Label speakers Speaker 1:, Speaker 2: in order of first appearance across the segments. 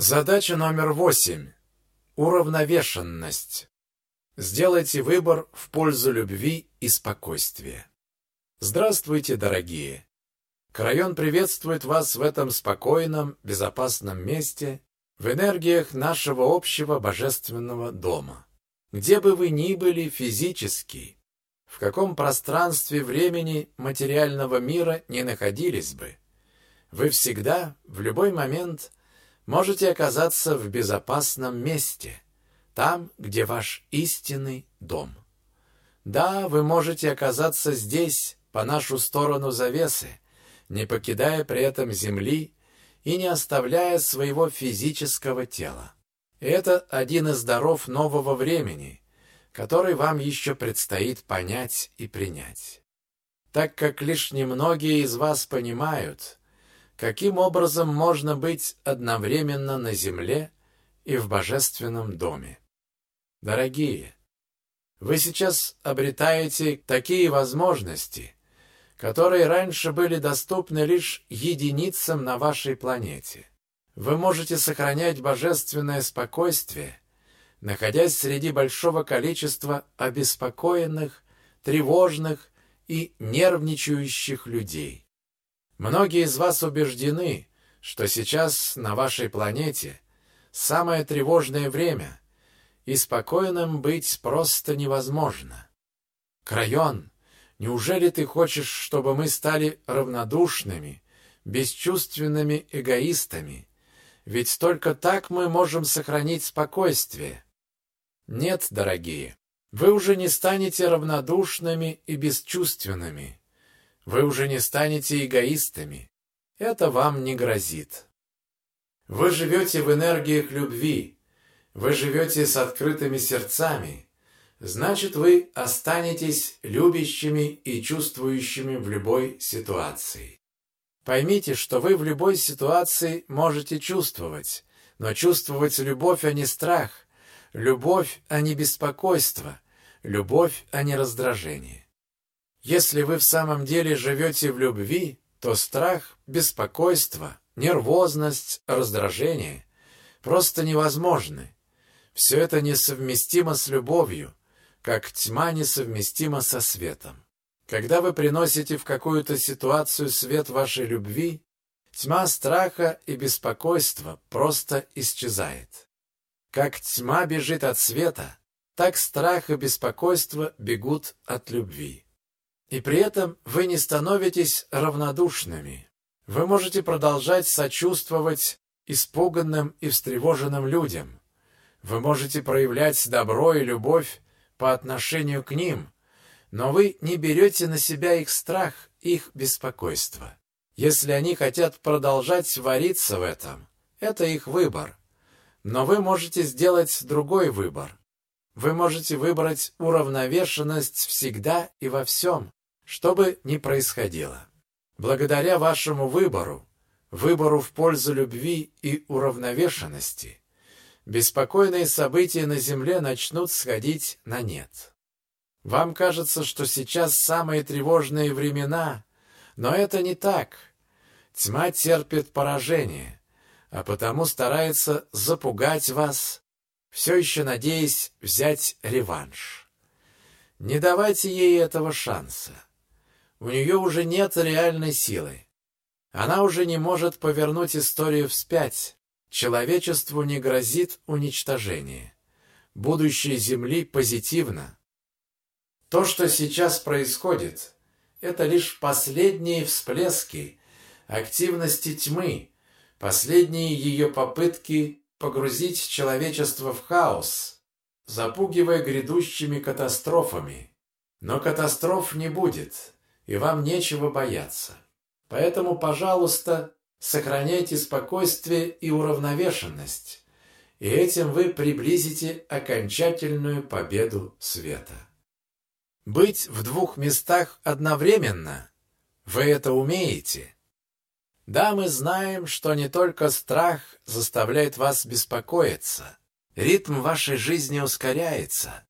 Speaker 1: Задача номер восемь. Уравновешенность. Сделайте выбор в пользу любви и спокойствия. Здравствуйте, дорогие! Крайон приветствует вас в этом спокойном, безопасном месте, в энергиях нашего общего божественного дома. Где бы вы ни были физически, в каком пространстве времени материального мира не находились бы, вы всегда, в любой момент, можете оказаться в безопасном месте, там, где ваш истинный дом. Да, вы можете оказаться здесь, по нашу сторону завесы, не покидая при этом земли и не оставляя своего физического тела. Это один из даров нового времени, который вам еще предстоит понять и принять. Так как лишь немногие из вас понимают, каким образом можно быть одновременно на земле и в божественном доме. Дорогие, вы сейчас обретаете такие возможности, которые раньше были доступны лишь единицам на вашей планете. Вы можете сохранять божественное спокойствие, находясь среди большого количества обеспокоенных, тревожных и нервничающих людей. Многие из вас убеждены, что сейчас на вашей планете самое тревожное время, и спокойным быть просто невозможно. Крайон, неужели ты хочешь, чтобы мы стали равнодушными, бесчувственными эгоистами, ведь только так мы можем сохранить спокойствие. Нет, дорогие, вы уже не станете равнодушными и бесчувственными. Вы уже не станете эгоистами. Это вам не грозит. Вы живете в энергиях любви. Вы живете с открытыми сердцами. Значит, вы останетесь любящими и чувствующими в любой ситуации. Поймите, что вы в любой ситуации можете чувствовать, но чувствовать любовь, а не страх, любовь, а не беспокойство, любовь, а не раздражение. Если вы в самом деле живете в любви, то страх, беспокойство, нервозность, раздражение просто невозможны. Все это несовместимо с любовью, как тьма несовместима со светом. Когда вы приносите в какую-то ситуацию свет вашей любви, тьма страха и беспокойства просто исчезает. Как тьма бежит от света, так страх и беспокойство бегут от любви. И при этом вы не становитесь равнодушными. Вы можете продолжать сочувствовать испуганным и встревоженным людям. Вы можете проявлять добро и любовь по отношению к ним, но вы не берете на себя их страх, их беспокойство. Если они хотят продолжать вариться в этом, это их выбор. Но вы можете сделать другой выбор. Вы можете выбрать уравновешенность всегда и во всем, что бы ни происходило. Благодаря вашему выбору, выбору в пользу любви и уравновешенности, беспокойные события на Земле начнут сходить на нет. Вам кажется, что сейчас самые тревожные времена, но это не так. Тьма терпит поражение, а потому старается запугать вас, все еще надеясь взять реванш. Не давайте ей этого шанса. У нее уже нет реальной силы. Она уже не может повернуть историю вспять. Человечеству не грозит уничтожение. Будущее Земли позитивно. То, что сейчас происходит, это лишь последние всплески активности тьмы, последние ее попытки погрузить человечество в хаос, запугивая грядущими катастрофами. Но катастроф не будет, и вам нечего бояться. Поэтому, пожалуйста, сохраняйте спокойствие и уравновешенность, и этим вы приблизите окончательную победу света. Быть в двух местах одновременно? Вы это умеете? Да, мы знаем, что не только страх заставляет вас беспокоиться. Ритм вашей жизни ускоряется.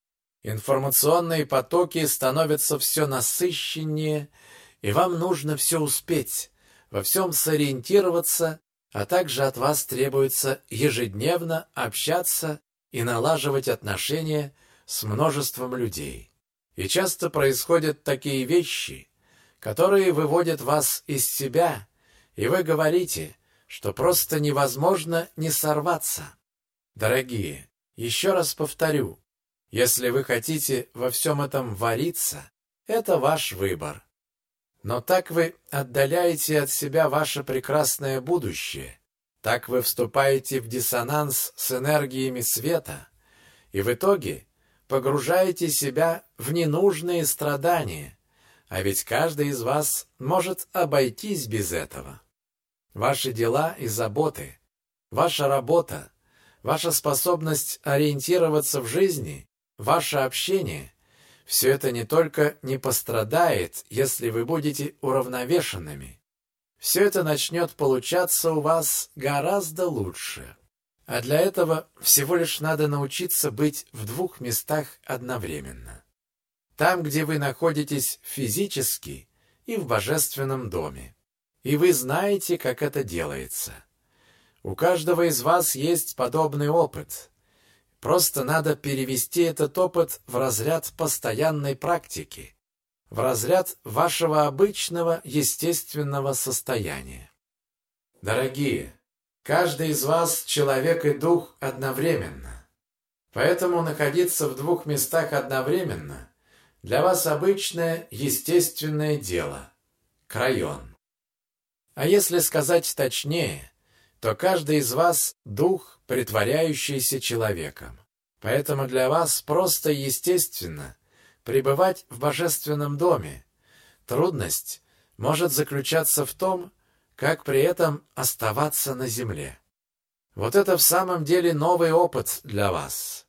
Speaker 1: Информационные потоки становятся все насыщеннее, и вам нужно все успеть, во всем сориентироваться а также от вас требуется ежедневно общаться и налаживать отношения с множеством людей. И часто происходят такие вещи, которые выводят вас из себя, и вы говорите, что просто невозможно не сорваться. Дорогие, еще раз повторю, если вы хотите во всем этом вариться, это ваш выбор. Но так вы отдаляете от себя ваше прекрасное будущее, так вы вступаете в диссонанс с энергиями света, и в итоге погружаете себя в ненужные страдания, а ведь каждый из вас может обойтись без этого. Ваши дела и заботы, ваша работа, ваша способность ориентироваться в жизни, ваше общение – все это не только не пострадает, если вы будете уравновешенными. Все это начнет получаться у вас гораздо лучше. А для этого всего лишь надо научиться быть в двух местах одновременно. Там, где вы находитесь физически, и в божественном доме. И вы знаете, как это делается. У каждого из вас есть подобный опыт. Просто надо перевести этот опыт в разряд постоянной практики, в разряд вашего обычного естественного состояния. Дорогие, каждый из вас человек и дух одновременно. Поэтому находиться в двух местах одновременно для вас обычное естественное дело – крайон. А если сказать точнее, то каждый из вас – дух, притворяющийся человеком. Поэтому для вас просто естественно пребывать в божественном доме. Трудность может заключаться в том, как при этом оставаться на земле. Вот это в самом деле новый опыт для вас.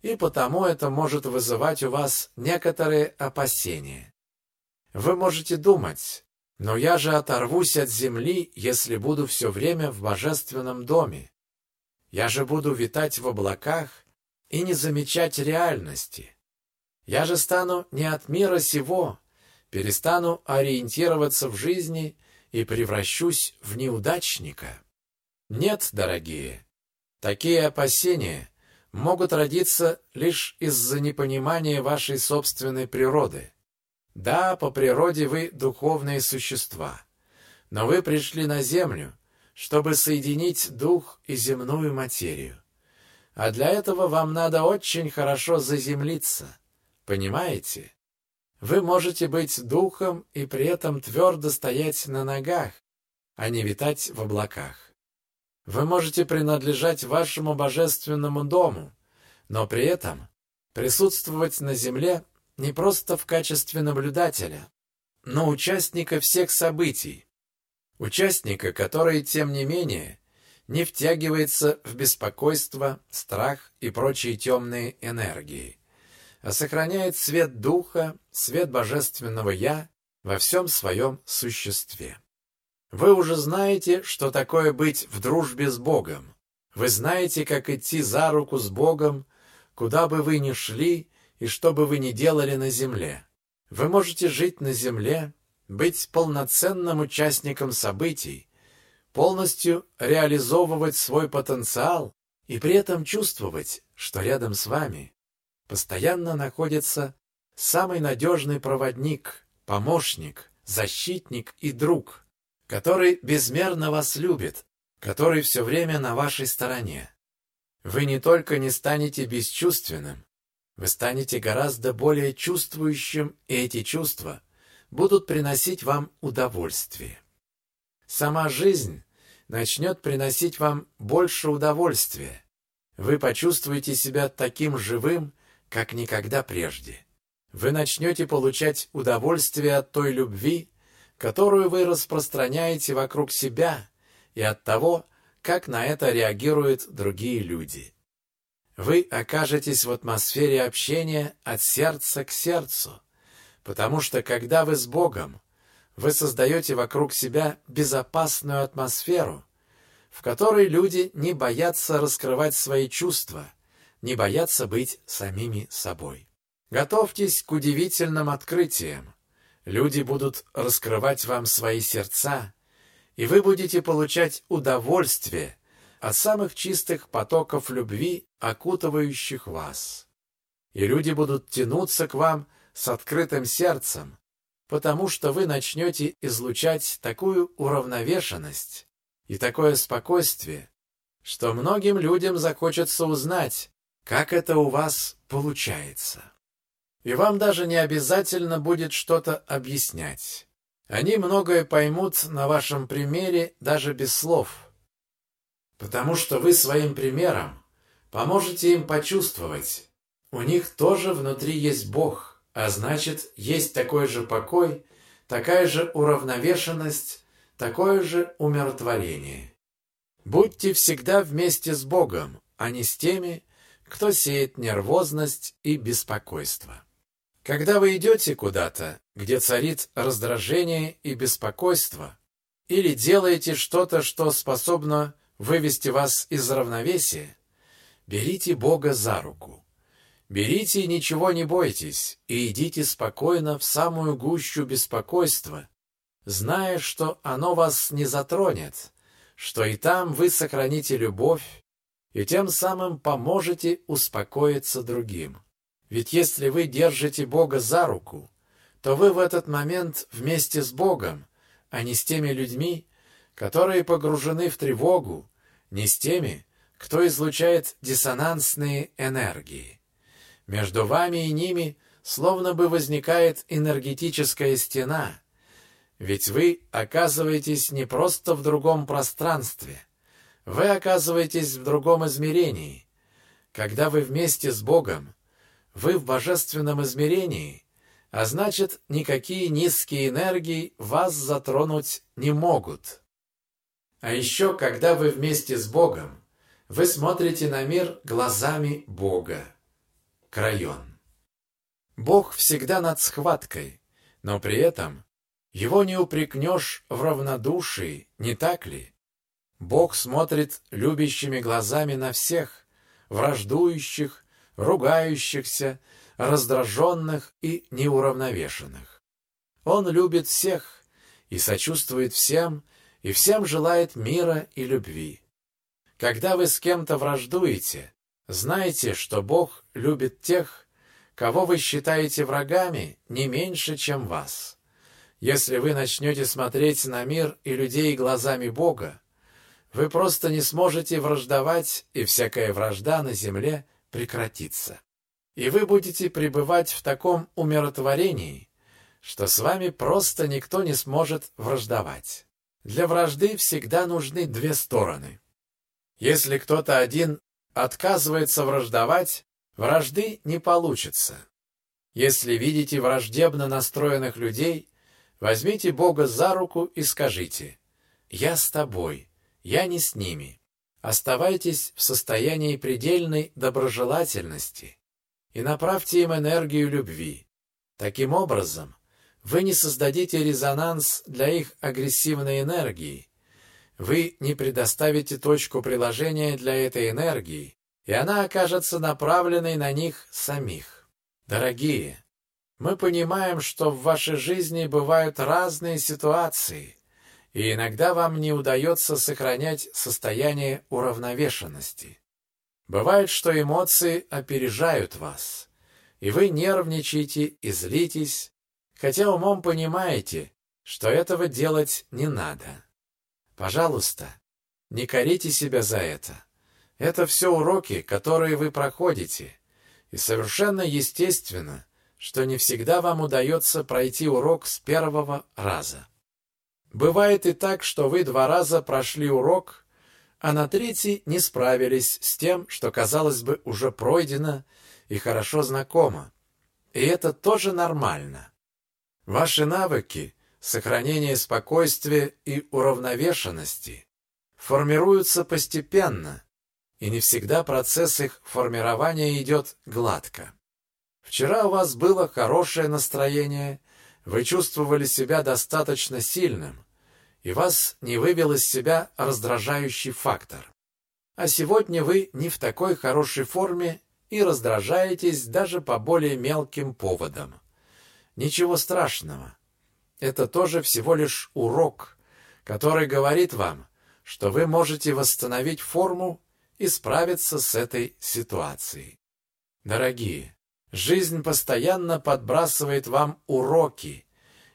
Speaker 1: И потому это может вызывать у вас некоторые опасения. Вы можете думать, но я же оторвусь от земли, если буду все время в божественном доме. Я же буду витать в облаках и не замечать реальности. Я же стану не от мира сего, перестану ориентироваться в жизни и превращусь в неудачника. Нет, дорогие, такие опасения могут родиться лишь из-за непонимания вашей собственной природы. Да, по природе вы духовные существа, но вы пришли на землю, чтобы соединить дух и земную материю. А для этого вам надо очень хорошо заземлиться. Понимаете? Вы можете быть духом и при этом твердо стоять на ногах, а не витать в облаках. Вы можете принадлежать вашему божественному дому, но при этом присутствовать на земле не просто в качестве наблюдателя, но участника всех событий. Участника, который, тем не менее, не втягивается в беспокойство, страх и прочие темные энергии, а сохраняет свет Духа, свет Божественного Я во всем своем существе. Вы уже знаете, что такое быть в дружбе с Богом. Вы знаете, как идти за руку с Богом, куда бы вы ни шли и что бы вы ни делали на земле. Вы можете жить на земле, быть полноценным участником событий, полностью реализовывать свой потенциал и при этом чувствовать, что рядом с вами постоянно находится самый надежный проводник, помощник, защитник и друг, который безмерно вас любит, который все время на вашей стороне. Вы не только не станете бесчувственным, вы станете гораздо более чувствующим, и эти чувства будут приносить вам удовольствие. Сама жизнь начнет приносить вам больше удовольствия. Вы почувствуете себя таким живым, как никогда прежде. Вы начнете получать удовольствие от той любви, которую вы распространяете вокруг себя, и от того, как на это реагируют другие люди. Вы окажетесь в атмосфере общения от сердца к сердцу, потому что когда вы с Богом, вы создаете вокруг себя безопасную атмосферу, в которой люди не боятся раскрывать свои чувства, не боятся быть самими собой. Готовьтесь к удивительным открытиям. Люди будут раскрывать вам свои сердца, и вы будете получать удовольствие от самых чистых потоков любви, окутывающих вас. И люди будут тянуться к вам с открытым сердцем, потому что вы начнете излучать такую уравновешенность и такое спокойствие, что многим людям захочется узнать, как это у вас получается. И вам даже не обязательно будет что-то объяснять. Они многое поймут на вашем примере даже без слов, потому что вы своим примером поможете им почувствовать, у них тоже внутри есть Бог, а значит, есть такой же покой, такая же уравновешенность, такое же умиротворение. Будьте всегда вместе с Богом, а не с теми, кто сеет нервозность и беспокойство. Когда вы идете куда-то, где царит раздражение и беспокойство, или делаете что-то, что способно вывести вас из равновесия, берите Бога за руку. Берите и ничего не бойтесь, и идите спокойно в самую гущу беспокойства, зная, что оно вас не затронет, что и там вы сохраните любовь, и тем самым поможете успокоиться другим. Ведь если вы держите Бога за руку, то вы в этот момент вместе с Богом, а не с теми людьми, которые погружены в тревогу, не с теми, кто излучает диссонансные энергии. Между вами и ними словно бы возникает энергетическая стена, ведь вы оказываетесь не просто в другом пространстве, вы оказываетесь в другом измерении. Когда вы вместе с Богом, вы в божественном измерении, а значит, никакие низкие энергии вас затронуть не могут. А еще, когда вы вместе с Богом, вы смотрите на мир глазами Бога. Крайон. Бог всегда над схваткой, но при этом его не упрекнешь в равнодушии, не так ли? Бог смотрит любящими глазами на всех, враждующих, ругающихся, раздраженных и неуравновешенных. Он любит всех и сочувствует всем, и всем желает мира и любви. Когда вы с кем-то враждуете, знайте, что Бог любит тех, кого вы считаете врагами, не меньше, чем вас. Если вы начнете смотреть на мир и людей глазами Бога, вы просто не сможете враждовать, и всякая вражда на земле прекратится. И вы будете пребывать в таком умиротворении, что с вами просто никто не сможет враждовать. Для вражды всегда нужны две стороны. Если кто-то один отказывается враждовать, вражды не получится. Если видите враждебно настроенных людей, возьмите Бога за руку и скажите «Я с тобой, я не с ними». Оставайтесь в состоянии предельной доброжелательности и направьте им энергию любви. Таким образом, вы не создадите резонанс для их агрессивной энергии, вы не предоставите точку приложения для этой энергии, и она окажется направленной на них самих. Дорогие, мы понимаем, что в вашей жизни бывают разные ситуации – и иногда вам не удается сохранять состояние уравновешенности. Бывает, что эмоции опережают вас, и вы нервничаете и злитесь, хотя умом понимаете, что этого делать не надо. Пожалуйста, не корите себя за это. Это все уроки, которые вы проходите, и совершенно естественно, что не всегда вам удается пройти урок с первого раза. Бывает и так, что вы два раза прошли урок, а на третий не справились с тем, что, казалось бы, уже пройдено и хорошо знакомо. И это тоже нормально. Ваши навыки сохранения спокойствия и уравновешенности формируются постепенно, и не всегда процесс их формирования идет гладко. Вчера у вас было хорошее настроение – вы чувствовали себя достаточно сильным, и вас не вывел из себя раздражающий фактор. А сегодня вы не в такой хорошей форме и раздражаетесь даже по более мелким поводам. Ничего страшного. Это тоже всего лишь урок, который говорит вам, что вы можете восстановить форму и справиться с этой ситуацией. Дорогие, жизнь постоянно подбрасывает вам уроки,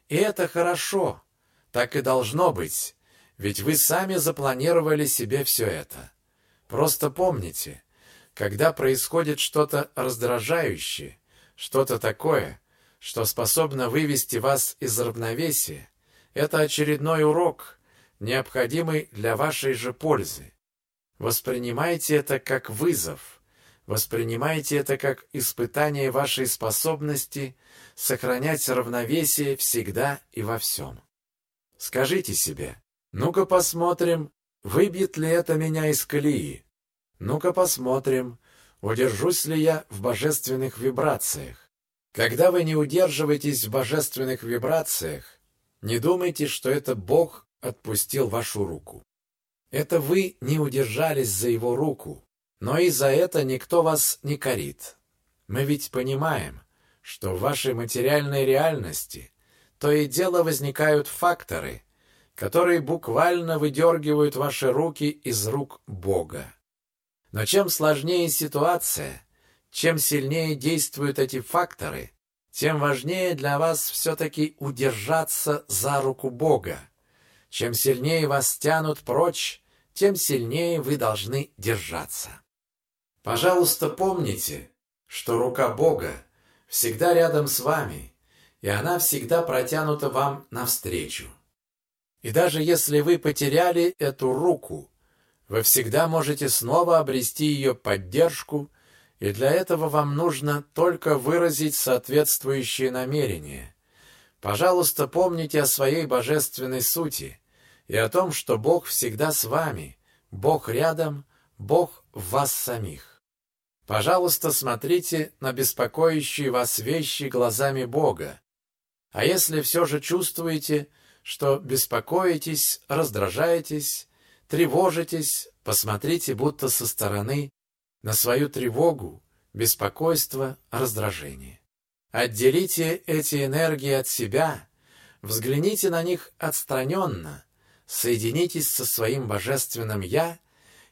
Speaker 1: и это хорошо, так и должно быть, ведь вы сами запланировали себе все это. Просто помните, когда происходит что-то раздражающее, что-то такое, что способно вывести вас из равновесия, это очередной урок, необходимый для вашей же пользы. Воспринимайте это как вызов, воспринимайте это как испытание вашей способности сохранять равновесие всегда и во всем. Скажите себе, ну-ка посмотрим, выбьет ли это меня из колеи. Ну-ка посмотрим, удержусь ли я в божественных вибрациях. Когда вы не удерживаетесь в божественных вибрациях, не думайте, что это Бог отпустил вашу руку. Это вы не удержались за его руку, но и за это никто вас не корит. Мы ведь понимаем, что в вашей материальной реальности то и дело возникают факторы, которые буквально выдергивают ваши руки из рук Бога. Но чем сложнее ситуация, чем сильнее действуют эти факторы, тем важнее для вас все-таки удержаться за руку Бога. Чем сильнее вас тянут прочь, тем сильнее вы должны держаться. Пожалуйста, помните, что рука Бога всегда рядом с вами, и она всегда протянута вам навстречу. И даже если вы потеряли эту руку, вы всегда можете снова обрести ее поддержку, и для этого вам нужно только выразить соответствующие намерения. Пожалуйста, помните о своей божественной сути и о том, что Бог всегда с вами, Бог рядом, Бог в вас самих. Пожалуйста, смотрите на беспокоящие вас вещи глазами Бога. А если все же чувствуете, что беспокоитесь, раздражаетесь, тревожитесь, посмотрите будто со стороны на свою тревогу, беспокойство, раздражение. Отделите эти энергии от себя, взгляните на них отстраненно, соединитесь со своим божественным «Я»,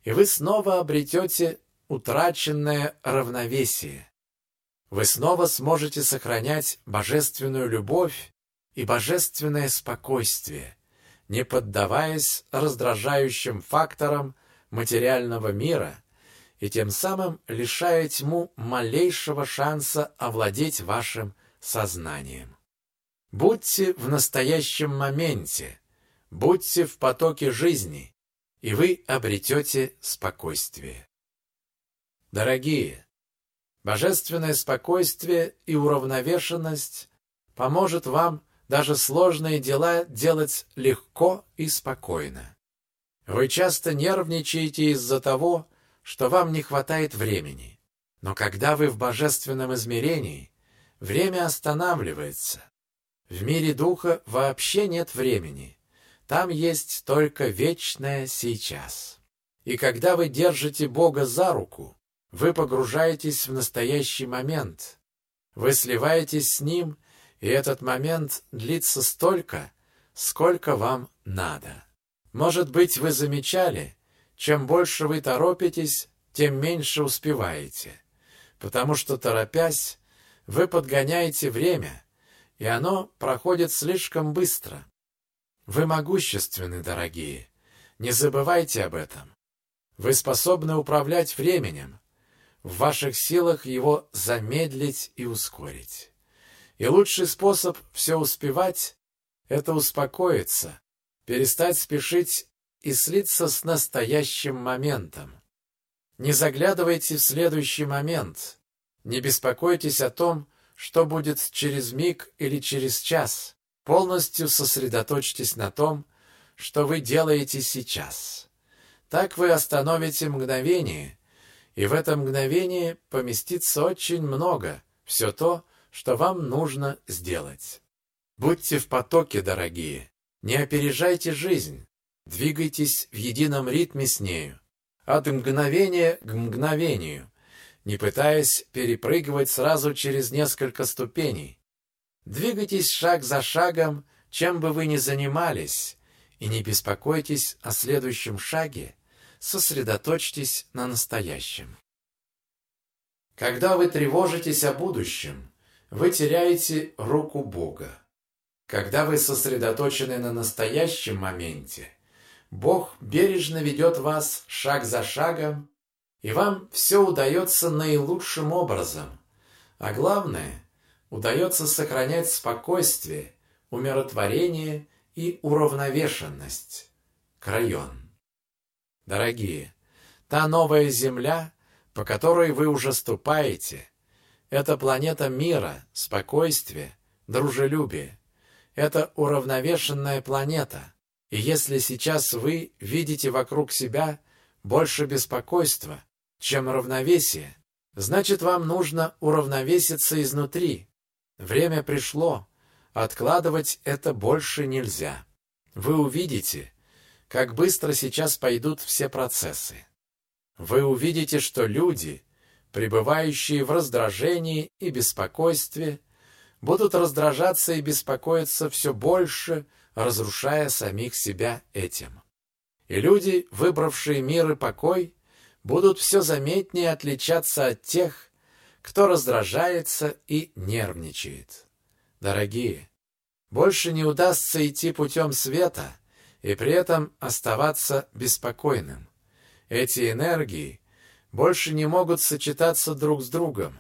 Speaker 1: и вы снова обретете утраченное равновесие. Вы снова сможете сохранять божественную любовь и божественное спокойствие, не поддаваясь раздражающим факторам материального мира и тем самым лишая тьму малейшего шанса овладеть вашим сознанием. Будьте в настоящем моменте, будьте в потоке жизни, и вы обретете спокойствие. Дорогие, божественное спокойствие и уравновешенность поможет вам даже сложные дела делать легко и спокойно. Вы часто нервничаете из-за того, что вам не хватает времени. Но когда вы в божественном измерении, время останавливается. В мире духа вообще нет времени. Там есть только вечное сейчас. И когда вы держите Бога за руку, вы погружаетесь в настоящий момент. Вы сливаетесь с Ним и этот момент длится столько, сколько вам надо. Может быть, вы замечали, чем больше вы торопитесь, тем меньше успеваете, потому что, торопясь, вы подгоняете время, и оно проходит слишком быстро. Вы могущественны, дорогие, не забывайте об этом. Вы способны управлять временем, в ваших силах его замедлить и ускорить. И лучший способ все успевать — это успокоиться, перестать спешить и слиться с настоящим моментом. Не заглядывайте в следующий момент, не беспокойтесь о том, что будет через миг или через час. Полностью сосредоточьтесь на том, что вы делаете сейчас. Так вы остановите мгновение, и в это мгновение поместится очень много, все то, что вам нужно сделать. Будьте в потоке, дорогие. Не опережайте жизнь. Двигайтесь в едином ритме с нею. От мгновения к мгновению, не пытаясь перепрыгивать сразу через несколько ступеней. Двигайтесь шаг за шагом, чем бы вы ни занимались, и не беспокойтесь о следующем шаге, сосредоточьтесь на настоящем. Когда вы тревожитесь о будущем, вы теряете руку Бога. Когда вы сосредоточены на настоящем моменте, Бог бережно ведет вас шаг за шагом, и вам все удается наилучшим образом. А главное, удается сохранять спокойствие, умиротворение и уравновешенность. Крайон. Дорогие, та новая земля, по которой вы уже ступаете, это планета мира, спокойствия, дружелюбия. Это уравновешенная планета. И если сейчас вы видите вокруг себя больше беспокойства, чем равновесия, значит вам нужно уравновеситься изнутри. Время пришло, откладывать это больше нельзя. Вы увидите, как быстро сейчас пойдут все процессы. Вы увидите, что люди, пребывающие в раздражении и беспокойстве, будут раздражаться и беспокоиться все больше, разрушая самих себя этим. И люди, выбравшие мир и покой, будут все заметнее отличаться от тех, кто раздражается и нервничает. Дорогие, больше не удастся идти путем света и при этом оставаться беспокойным. Эти энергии больше не могут сочетаться друг с другом.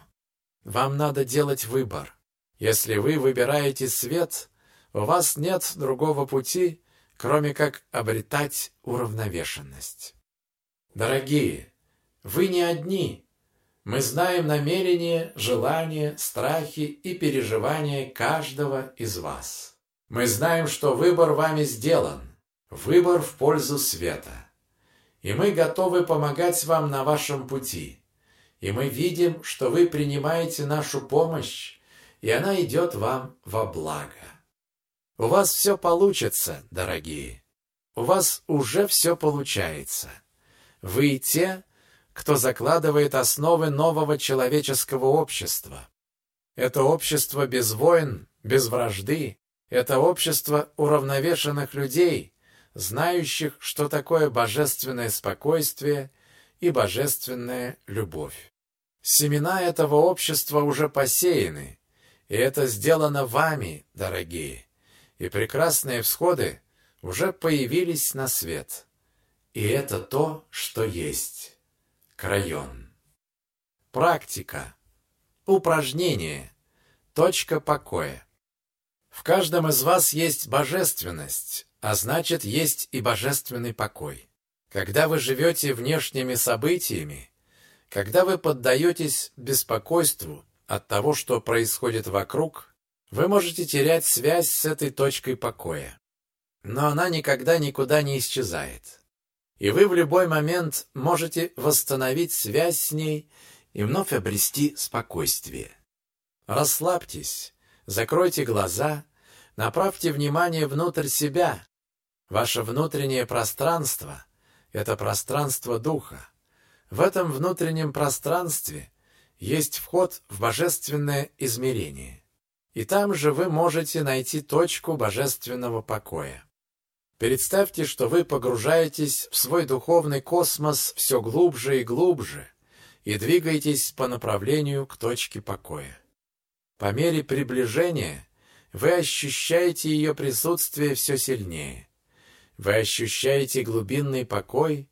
Speaker 1: Вам надо делать выбор. Если вы выбираете свет, у вас нет другого пути, кроме как обретать уравновешенность. Дорогие, вы не одни. Мы знаем намерения, желания, страхи и переживания каждого из вас. Мы знаем, что выбор вами сделан. Выбор в пользу света. И мы готовы помогать вам на вашем пути. И мы видим, что вы принимаете нашу помощь, и она идет вам во благо. У вас все получится, дорогие. У вас уже все получается. Вы те, кто закладывает основы нового человеческого общества. Это общество без войн, без вражды, это общество уравновешенных людей, знающих, что такое божественное спокойствие и божественная любовь. Семена этого общества уже посеяны, и это сделано вами, дорогие, и прекрасные всходы уже появились на свет. И это то, что есть. Крайон. Практика. Упражнение. Точка покоя. В каждом из вас есть божественность, а значит, есть и божественный покой. Когда вы живете внешними событиями, когда вы поддаетесь беспокойству от того, что происходит вокруг, вы можете терять связь с этой точкой покоя. Но она никогда никуда не исчезает и вы в любой момент можете восстановить связь с ней и вновь обрести спокойствие. Расслабьтесь, закройте глаза, направьте внимание внутрь себя. Ваше внутреннее пространство — это пространство духа. В этом внутреннем пространстве есть вход в божественное измерение. И там же вы можете найти точку божественного покоя. Представьте, что вы погружаетесь в свой духовный космос все глубже и глубже и двигаетесь по направлению к точке покоя. По мере приближения вы ощущаете ее присутствие все сильнее. Вы ощущаете глубинный покой,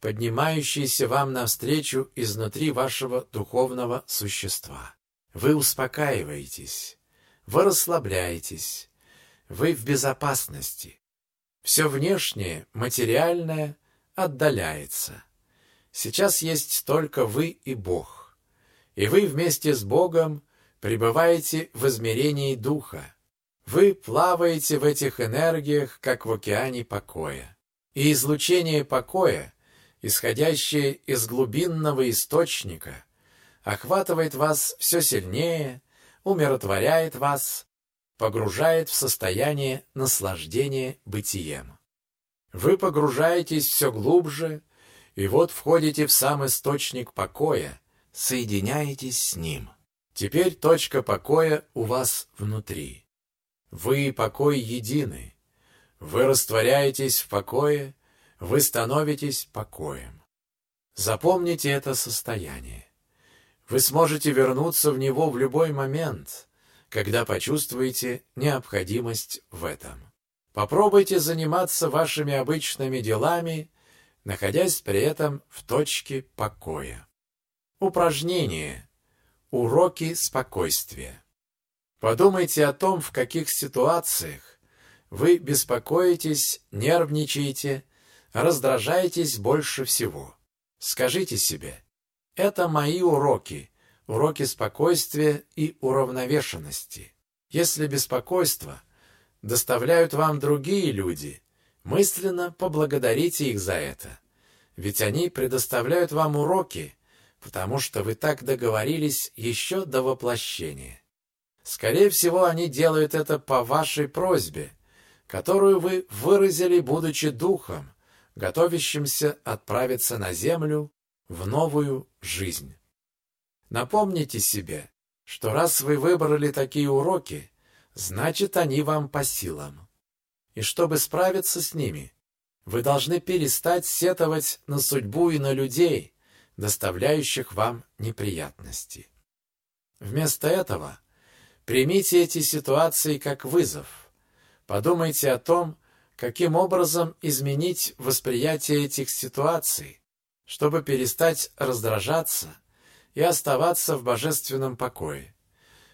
Speaker 1: поднимающийся вам навстречу изнутри вашего духовного существа. Вы успокаиваетесь, вы расслабляетесь, вы в безопасности. Все внешнее, материальное отдаляется. Сейчас есть только вы и Бог. И вы вместе с Богом пребываете в измерении Духа. Вы плаваете в этих энергиях, как в океане покоя. И излучение покоя, исходящее из глубинного источника, охватывает вас все сильнее, умиротворяет вас, погружает в состояние наслаждения бытием. Вы погружаетесь все глубже, и вот входите в сам источник покоя, соединяетесь с ним. Теперь точка покоя у вас внутри. Вы и покой едины. Вы растворяетесь в покое, вы становитесь покоем. Запомните это состояние. Вы сможете вернуться в него в любой момент, когда почувствуете необходимость в этом. Попробуйте заниматься вашими обычными делами, находясь при этом в точке покоя. Упражнение. Уроки спокойствия. Подумайте о том, в каких ситуациях вы беспокоитесь, нервничаете, раздражаетесь больше всего. Скажите себе, это мои уроки, уроки спокойствия и уравновешенности. Если беспокойство доставляют вам другие люди, мысленно поблагодарите их за это. Ведь они предоставляют вам уроки, потому что вы так договорились еще до воплощения. Скорее всего, они делают это по вашей просьбе, которую вы выразили, будучи духом, готовящимся отправиться на землю в новую жизнь. Напомните себе, что раз вы выбрали такие уроки, значит, они вам по силам. И чтобы справиться с ними, вы должны перестать сетовать на судьбу и на людей, доставляющих вам неприятности. Вместо этого примите эти ситуации как вызов. Подумайте о том, каким образом изменить восприятие этих ситуаций, чтобы перестать раздражаться и оставаться в божественном покое.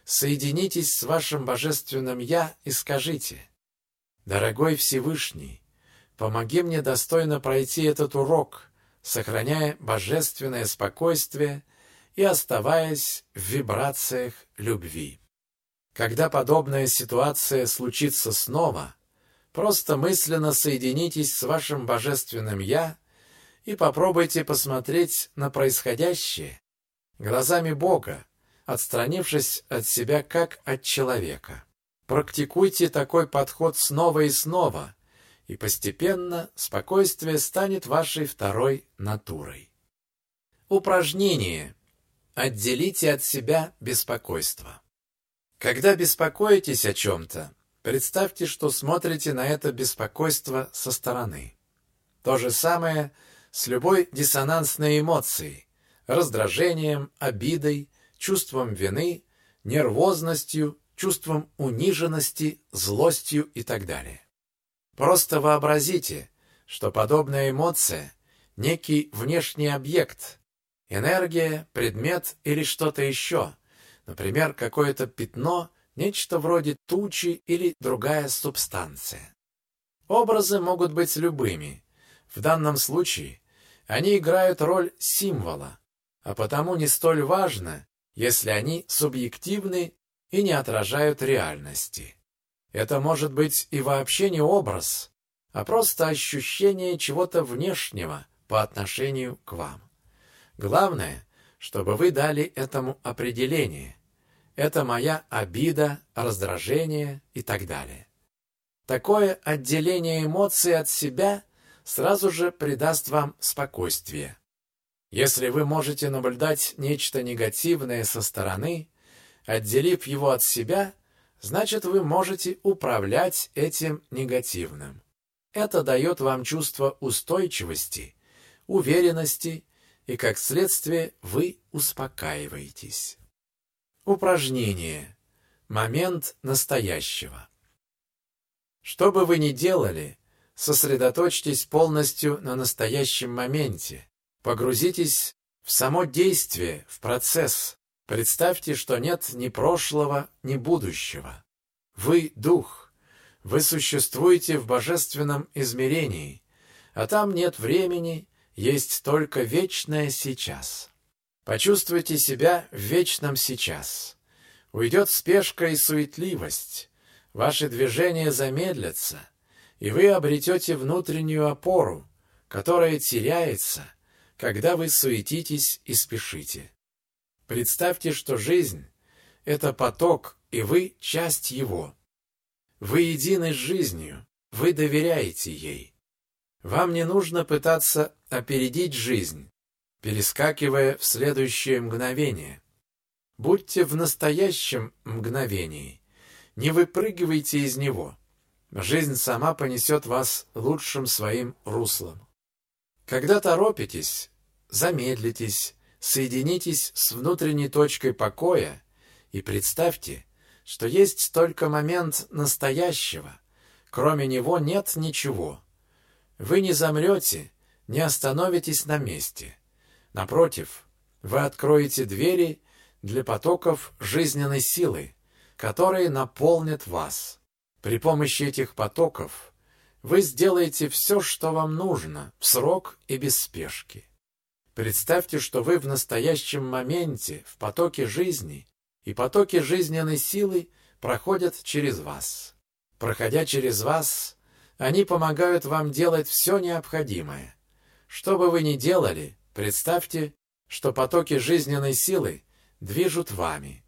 Speaker 1: Соединитесь с вашим божественным «Я» и скажите «Дорогой Всевышний, помоги мне достойно пройти этот урок, сохраняя божественное спокойствие и оставаясь в вибрациях любви». Когда подобная ситуация случится снова, просто мысленно соединитесь с вашим божественным «Я» и попробуйте посмотреть на происходящее глазами Бога, отстранившись от себя как от человека. Практикуйте такой подход снова и снова, и постепенно спокойствие станет вашей второй натурой. Упражнение. Отделите от себя беспокойство. Когда беспокоитесь о чем-то, представьте, что смотрите на это беспокойство со стороны. То же самое с любой диссонансной эмоцией, раздражением, обидой, чувством вины, нервозностью, чувством униженности, злостью и так далее. Просто вообразите, что подобная эмоция – некий внешний объект, энергия, предмет или что-то еще, например, какое-то пятно, нечто вроде тучи или другая субстанция. Образы могут быть любыми. В данном случае они играют роль символа, а потому не столь важно, если они субъективны и не отражают реальности. Это может быть и вообще не образ, а просто ощущение чего-то внешнего по отношению к вам. Главное, чтобы вы дали этому определение. Это моя обида, раздражение и так далее. Такое отделение эмоций от себя сразу же придаст вам спокойствие. Если вы можете наблюдать нечто негативное со стороны, отделив его от себя, значит вы можете управлять этим негативным. Это дает вам чувство устойчивости, уверенности, и как следствие вы успокаиваетесь. Упражнение. Момент настоящего. Что бы вы ни делали, сосредоточьтесь полностью на настоящем моменте, Погрузитесь в само действие, в процесс. Представьте, что нет ни прошлого, ни будущего. Вы — дух. Вы существуете в божественном измерении, а там нет времени, есть только вечное сейчас. Почувствуйте себя в вечном сейчас. Уйдет спешка и суетливость. Ваши движения замедлятся, и вы обретете внутреннюю опору, которая теряется — когда вы суетитесь и спешите. Представьте, что жизнь — это поток, и вы — часть его. Вы едины с жизнью, вы доверяете ей. Вам не нужно пытаться опередить жизнь, перескакивая в следующее мгновение. Будьте в настоящем мгновении, не выпрыгивайте из него. Жизнь сама понесет вас лучшим своим руслом. Когда торопитесь, замедлитесь, соединитесь с внутренней точкой покоя и представьте, что есть только момент настоящего. Кроме него нет ничего. Вы не замрете, не остановитесь на месте. Напротив, вы откроете двери для потоков жизненной силы, которые наполнят вас. При помощи этих потоков вы сделаете все, что вам нужно, в срок и без спешки. Представьте, что вы в настоящем моменте, в потоке жизни, и потоки жизненной силы проходят через вас. Проходя через вас, они помогают вам делать все необходимое. Что бы вы ни делали, представьте, что потоки жизненной силы движут вами.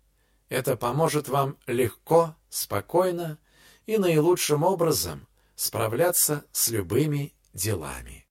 Speaker 1: Это поможет вам легко, спокойно и наилучшим образом справляться с любыми делами.